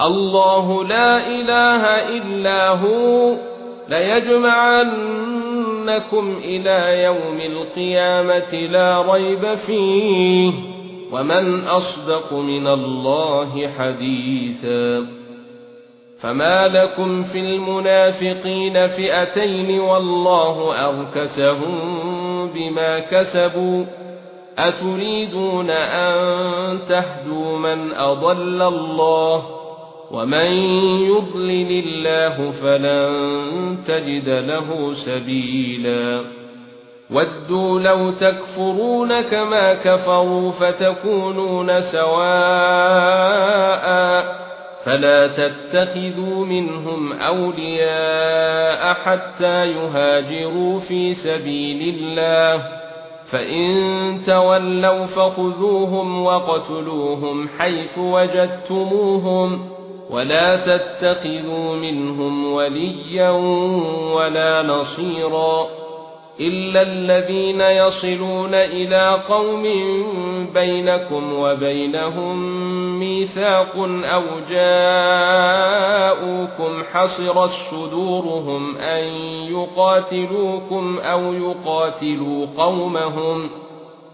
الله لا إله إلا هو ليجمعنكم إلى يوم القيامة لا ريب فيه ومن أصدق من الله حديثا فما لكم في المنافقين فئتين والله أركسهم بما كسبوا أتريدون أن تهدوا من أضل الله ومن يضلل الله فلن تجد له سبيلا. ودوا لو تكفرون كما كفروا فتكونون سواء. فلا تتخذوا منهم أولياء حتى يهاجروا في سبيل الله. فإن تولوا فخذوهم وقتلوهم حيث وجدتموهم. ولا تتخذوا منهم وليا ولا نصيرا إلا الذين يصلون إلى قوم بينكم وبينهم ميثاق أو جاءوكم حصرت صدورهم أن يقاتلوكم أو يقاتلوا قومهم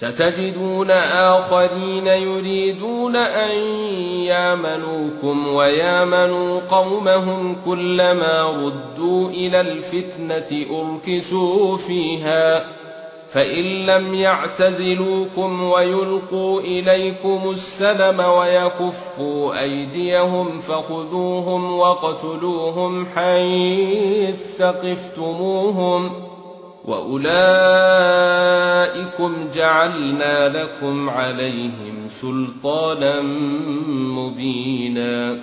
ستجدون آخرين يريدون أن يامنوكم ويامنوا قومهم كلما ردوا إلى الفتنة أركسوا فيها فإن لم يعتزلوكم ويلقوا إليكم السلم ويكفوا أيديهم فخذوهم وقتلوهم حيث ثقفتموهم وَأُولَئِكُمْ جَعَلْنَا لَكُمْ عَلَيْهِمْ سُلْطَانًا مُبِينًا